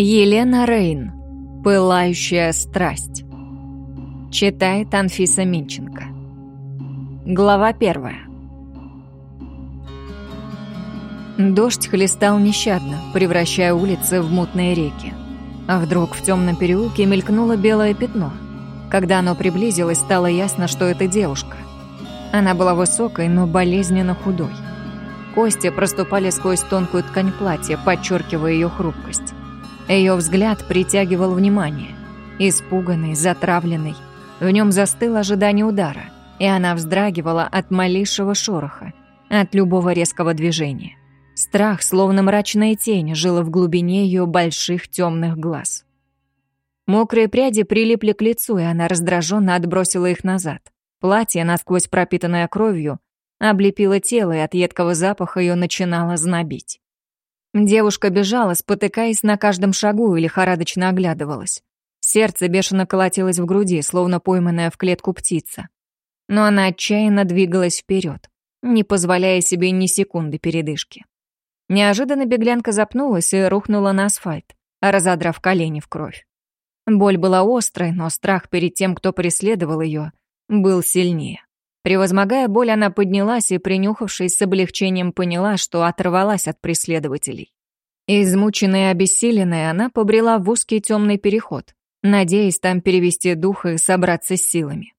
Елена Рейн. Пылающая страсть. Читает Анфиса Минченко. Глава первая. Дождь хлестал нещадно, превращая улицы в мутные реки. А вдруг в темном переулке мелькнуло белое пятно. Когда оно приблизилось, стало ясно, что это девушка. Она была высокой, но болезненно худой. Кости проступали сквозь тонкую ткань платья, подчеркивая ее хрупкость. Ее взгляд притягивал внимание. Испуганный, затравленный. В нем застыл ожидание удара, и она вздрагивала от малейшего шороха, от любого резкого движения. Страх, словно мрачная тень, жила в глубине ее больших темных глаз. Мокрые пряди прилипли к лицу, и она раздраженно отбросила их назад. Платье, насквозь пропитанное кровью, облепило тело, и от едкого запаха ее начинало знобить. Девушка бежала, спотыкаясь на каждом шагу и лихорадочно оглядывалась. Сердце бешено колотилось в груди, словно пойманная в клетку птица. Но она отчаянно двигалась вперед, не позволяя себе ни секунды передышки. Неожиданно беглянка запнулась и рухнула на асфальт, разодрав колени в кровь. Боль была острой, но страх перед тем, кто преследовал ее, был сильнее. Превозмогая боль, она поднялась и, принюхавшись с облегчением, поняла, что оторвалась от преследователей. Измученная и обессиленная, она побрела в узкий темный переход, надеясь там перевести дух и собраться с силами.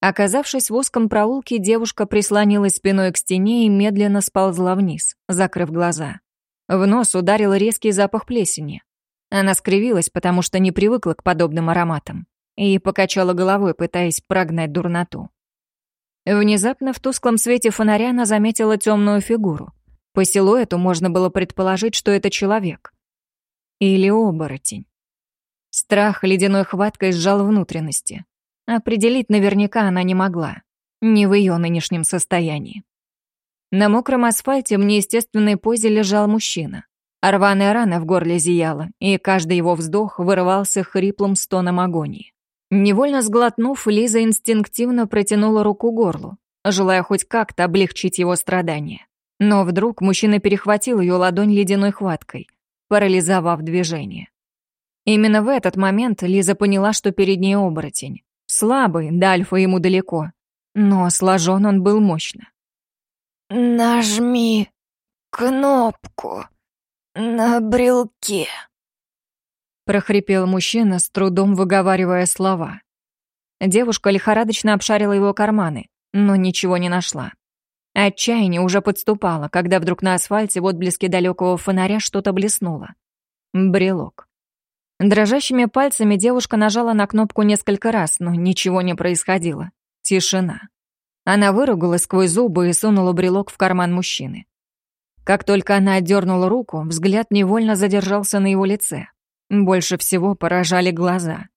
Оказавшись в узком проулке, девушка прислонилась спиной к стене и медленно сползла вниз, закрыв глаза. В нос ударил резкий запах плесени. Она скривилась, потому что не привыкла к подобным ароматам, и покачала головой, пытаясь прогнать дурноту. Внезапно в тусклом свете фонаря она заметила темную фигуру. По силуэту можно было предположить, что это человек. Или оборотень. Страх ледяной хваткой сжал внутренности. Определить наверняка она не могла. Не в ее нынешнем состоянии. На мокром асфальте в неестественной позе лежал мужчина. Рваная рана в горле зияла, и каждый его вздох вырывался хриплым стоном агонии. Невольно сглотнув, Лиза инстинктивно протянула руку горлу, желая хоть как-то облегчить его страдания. Но вдруг мужчина перехватил ее ладонь ледяной хваткой, парализовав движение. Именно в этот момент Лиза поняла, что перед ней оборотень. Слабый, до ему далеко, но сложен он был мощно. «Нажми кнопку на брелке», прохрипел мужчина, с трудом выговаривая слова. Девушка лихорадочно обшарила его карманы, но ничего не нашла. Отчаяние уже подступало, когда вдруг на асфальте в отблеске далекого фонаря что-то блеснуло. Брелок. Дрожащими пальцами девушка нажала на кнопку несколько раз, но ничего не происходило. Тишина. Она выругалась сквозь зубы и сунула брелок в карман мужчины. Как только она отдернула руку, взгляд невольно задержался на его лице. Больше всего поражали глаза.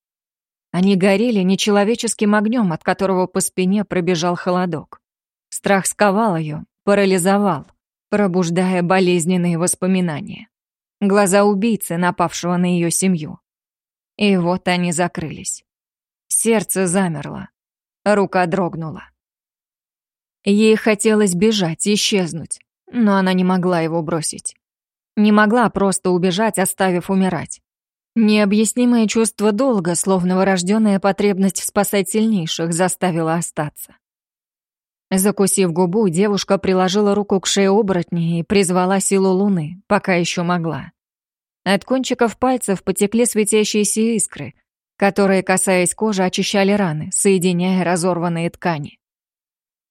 Они горели нечеловеческим огнем, от которого по спине пробежал холодок. Страх сковал ее, парализовал, пробуждая болезненные воспоминания. Глаза убийцы, напавшего на ее семью. И вот они закрылись. Сердце замерло. Рука дрогнула. Ей хотелось бежать, исчезнуть, но она не могла его бросить. Не могла просто убежать, оставив умирать. Необъяснимое чувство долга, словно вырожденная потребность спасать сильнейших, заставило остаться. Закусив губу, девушка приложила руку к шее оборотня и призвала силу луны, пока еще могла. От кончиков пальцев потекли светящиеся искры, которые, касаясь кожи, очищали раны, соединяя разорванные ткани.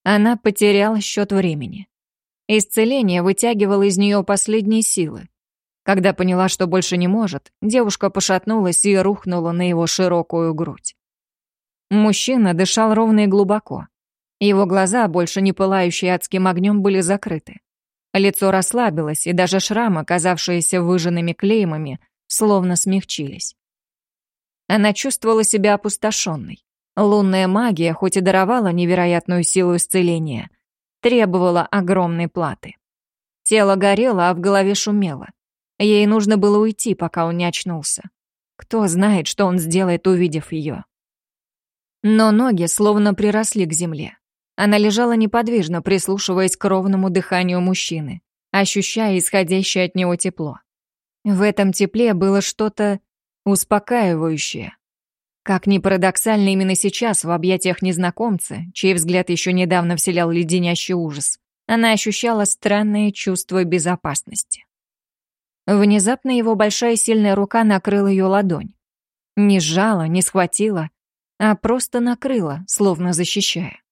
Она потеряла счет времени. Исцеление вытягивало из нее последние силы, когда поняла, что больше не может, девушка пошатнулась и рухнула на его широкую грудь. Мужчина дышал ровно и глубоко. Его глаза, больше не пылающие адским огнем, были закрыты. Лицо расслабилось, и даже шрамы, оказавшиеся выжженными клеймами, словно смягчились. Она чувствовала себя опустошенной. Лунная магия, хоть и даровала невероятную силу исцеления, требовала огромной платы. Тело горело, а в голове шумело. Ей нужно было уйти, пока он не очнулся. Кто знает, что он сделает, увидев ее. Но ноги словно приросли к земле. Она лежала неподвижно, прислушиваясь к ровному дыханию мужчины, ощущая исходящее от него тепло. В этом тепле было что-то успокаивающее. Как ни парадоксально, именно сейчас, в объятиях незнакомца, чей взгляд еще недавно вселял леденящий ужас, она ощущала странное чувство безопасности. Внезапно его большая сильная рука накрыла ее ладонь. Не сжала, не схватила, а просто накрыла, словно защищая.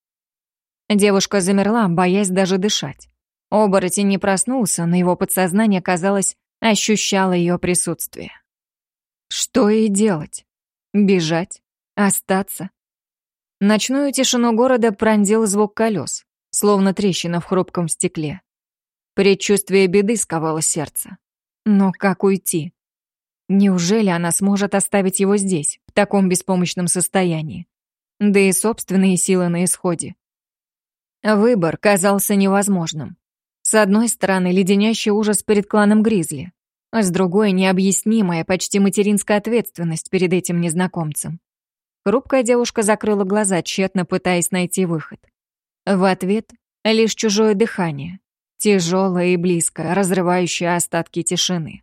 Девушка замерла, боясь даже дышать. Оборотень не проснулся, но его подсознание, казалось, ощущало ее присутствие. Что ей делать? Бежать? Остаться? Ночную тишину города пронзил звук колес, словно трещина в хрупком стекле. Предчувствие беды сковало сердце. Но как уйти? Неужели она сможет оставить его здесь, в таком беспомощном состоянии? Да и собственные силы на исходе. Выбор казался невозможным. С одной стороны, леденящий ужас перед кланом Гризли, а с другой — необъяснимая, почти материнская ответственность перед этим незнакомцем. Хрупкая девушка закрыла глаза, тщетно пытаясь найти выход. В ответ — лишь чужое дыхание, тяжелое и близкое, разрывающее остатки тишины.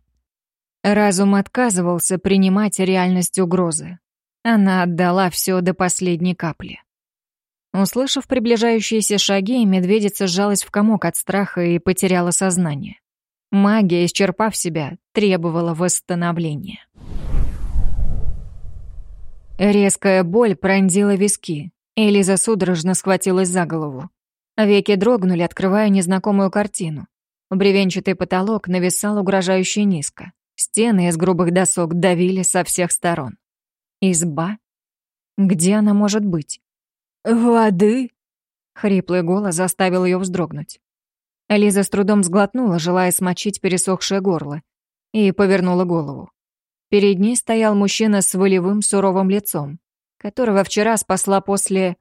Разум отказывался принимать реальность угрозы. Она отдала все до последней капли. Услышав приближающиеся шаги, медведица сжалась в комок от страха и потеряла сознание. Магия, исчерпав себя, требовала восстановления. Резкая боль пронзила виски, и Лиза судорожно схватилась за голову. Веки дрогнули, открывая незнакомую картину. Бревенчатый потолок нависал угрожающе низко. Стены из грубых досок давили со всех сторон. Изба? Где она может быть? «Воды?» Хриплый голос заставил ее вздрогнуть. Лиза с трудом сглотнула, желая смочить пересохшее горло, и повернула голову. Перед ней стоял мужчина с волевым суровым лицом, которого вчера спасла после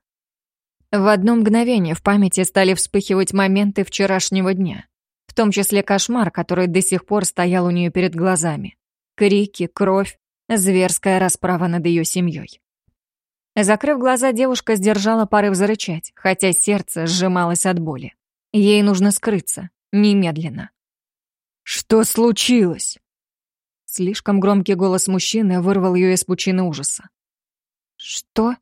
в одно мгновение в памяти стали вспыхивать моменты вчерашнего дня, в том числе кошмар, который до сих пор стоял у нее перед глазами. Крики, кровь, зверская расправа над ее семьей. Закрыв глаза, девушка сдержала порыв зарычать, хотя сердце сжималось от боли. Ей нужно скрыться, немедленно. «Что случилось?» Слишком громкий голос мужчины вырвал ее из пучины ужаса. «Что?»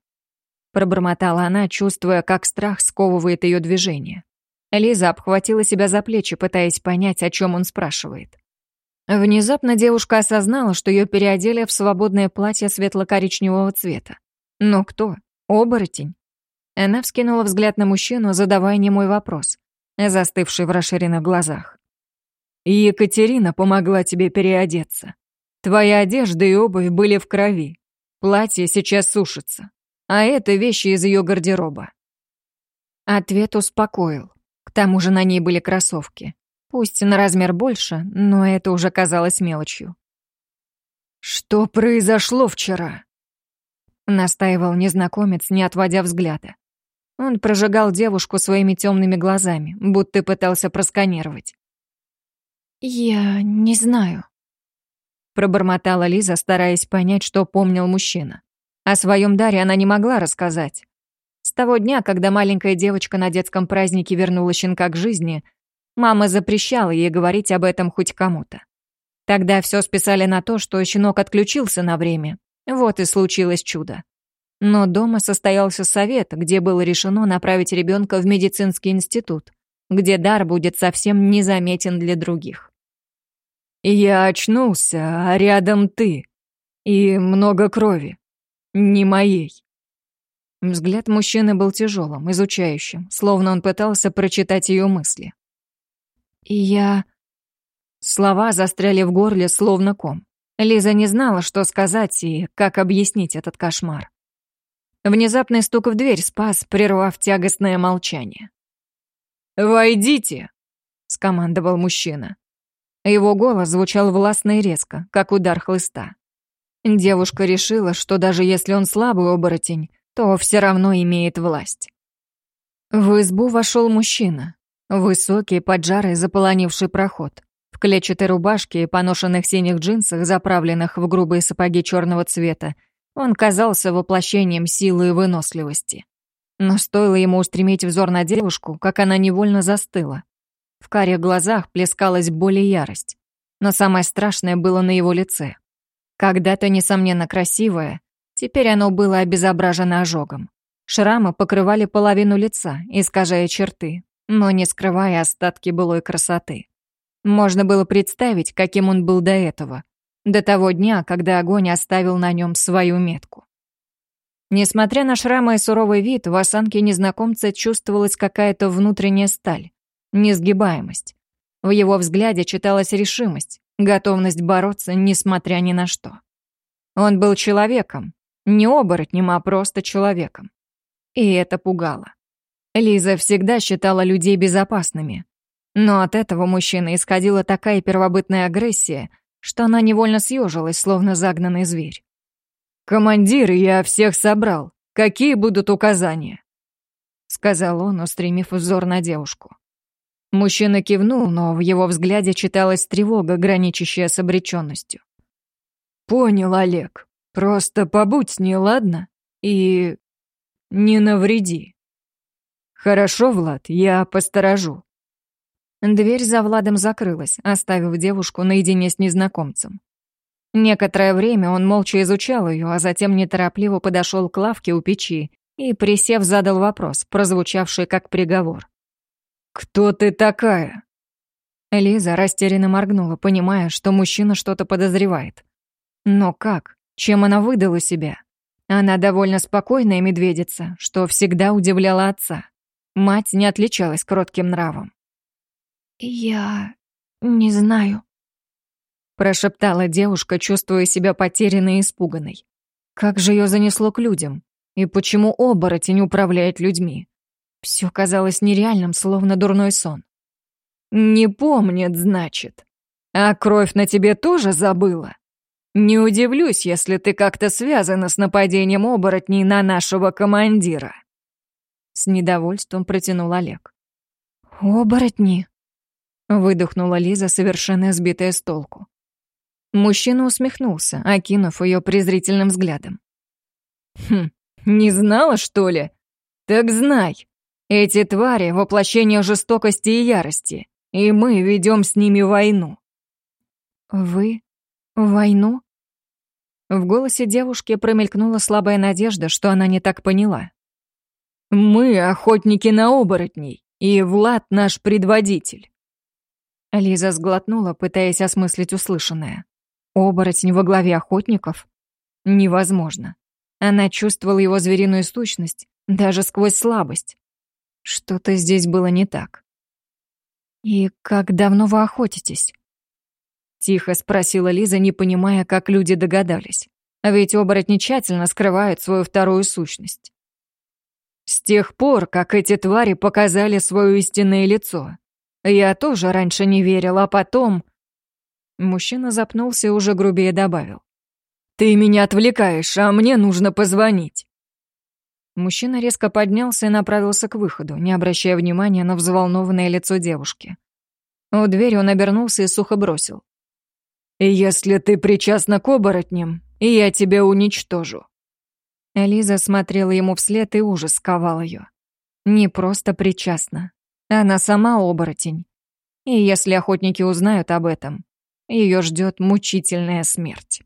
Пробормотала она, чувствуя, как страх сковывает ее движение. Лиза обхватила себя за плечи, пытаясь понять, о чем он спрашивает. Внезапно девушка осознала, что ее переодели в свободное платье светло-коричневого цвета. Но кто? Оборотень? Она вскинула взгляд на мужчину, задавая немой вопрос, застывший в расширенных глазах. «Екатерина помогла тебе переодеться. Твоя одежда и обувь были в крови. Платье сейчас сушится. А это вещи из ее гардероба. Ответ успокоил. К тому же на ней были кроссовки. Пусть на размер больше, но это уже казалось мелочью. «Что произошло вчера?» Настаивал незнакомец, не отводя взгляда. Он прожигал девушку своими темными глазами, будто пытался просканировать. «Я не знаю», — пробормотала Лиза, стараясь понять, что помнил мужчина. О своем даре она не могла рассказать. С того дня, когда маленькая девочка на детском празднике вернула щенка к жизни, мама запрещала ей говорить об этом хоть кому-то. Тогда все списали на то, что щенок отключился на время. Вот и случилось чудо. Но дома состоялся совет, где было решено направить ребенка в медицинский институт, где дар будет совсем незаметен для других. «Я очнулся, а рядом ты. И много крови не моей. Взгляд мужчины был тяжелым, изучающим, словно он пытался прочитать ее мысли. я... Слова застряли в горле, словно ком. Лиза не знала, что сказать и как объяснить этот кошмар. Внезапный стук в дверь спас, прервав тягостное молчание. «Войдите!» — скомандовал мужчина. Его голос звучал властно и резко, как удар хлыста. Девушка решила, что даже если он слабый оборотень, то все равно имеет власть. В избу вошел мужчина. Высокий, поджарый, заполонивший проход. В клетчатой рубашке и поношенных синих джинсах, заправленных в грубые сапоги черного цвета, он казался воплощением силы и выносливости. Но стоило ему устремить взор на девушку, как она невольно застыла. В карих глазах плескалась боль и ярость. Но самое страшное было на его лице. Когда-то, несомненно, красивое, теперь оно было обезображено ожогом. Шрамы покрывали половину лица, искажая черты, но не скрывая остатки былой красоты. Можно было представить, каким он был до этого, до того дня, когда огонь оставил на нем свою метку. Несмотря на шрамы и суровый вид, в осанке незнакомца чувствовалась какая-то внутренняя сталь, несгибаемость. В его взгляде читалась решимость, готовность бороться, несмотря ни на что. Он был человеком, не оборотнем, а просто человеком. И это пугало. Лиза всегда считала людей безопасными. Но от этого мужчины исходила такая первобытная агрессия, что она невольно съежилась, словно загнанный зверь. «Командир, я всех собрал. Какие будут указания?» Сказал он, устремив взор на девушку. Мужчина кивнул, но в его взгляде читалась тревога, граничащая с обреченностью. «Понял, Олег. Просто побудь с ней, ладно? И не навреди». «Хорошо, Влад, я посторожу». Дверь за Владом закрылась, оставив девушку наедине с незнакомцем. Некоторое время он молча изучал ее, а затем неторопливо подошел к лавке у печи и, присев, задал вопрос, прозвучавший как приговор. «Кто ты такая?» Лиза растерянно моргнула, понимая, что мужчина что-то подозревает. Но как? Чем она выдала себя? Она довольно спокойная медведица, что всегда удивляла отца. Мать не отличалась кротким нравом. «Я... не знаю», прошептала девушка, чувствуя себя потерянной и испуганной. Как же ее занесло к людям? И почему оборотень управляет людьми? Все казалось нереальным, словно дурной сон. «Не помнит, значит. А кровь на тебе тоже забыла? Не удивлюсь, если ты как-то связана с нападением оборотней на нашего командира». С недовольством протянул Олег. «Оборотни?» Выдохнула Лиза, совершенно сбитая с толку. Мужчина усмехнулся, окинув ее презрительным взглядом. «Хм, не знала, что ли? Так знай, эти твари — воплощение жестокости и ярости, и мы ведем с ними войну». «Вы? Войну?» В голосе девушки промелькнула слабая надежда, что она не так поняла. «Мы — охотники на оборотней, и Влад — наш предводитель». Лиза сглотнула, пытаясь осмыслить услышанное. Оборотень во главе охотников? Невозможно. Она чувствовала его звериную сущность, даже сквозь слабость. Что-то здесь было не так. «И как давно вы охотитесь?» Тихо спросила Лиза, не понимая, как люди догадались. А ведь оборотни тщательно скрывают свою вторую сущность. С тех пор, как эти твари показали свое истинное лицо. Я тоже раньше не верил, а потом... Мужчина запнулся и уже грубее добавил. «Ты меня отвлекаешь, а мне нужно позвонить». Мужчина резко поднялся и направился к выходу, не обращая внимания на взволнованное лицо девушки. У двери он обернулся и сухо бросил. «Если ты причастна к оборотням, я тебя уничтожу». Элиза смотрела ему вслед, и ужас сковал ее. Не просто причастна. Она сама оборотень. И если охотники узнают об этом, ее ждет мучительная смерть.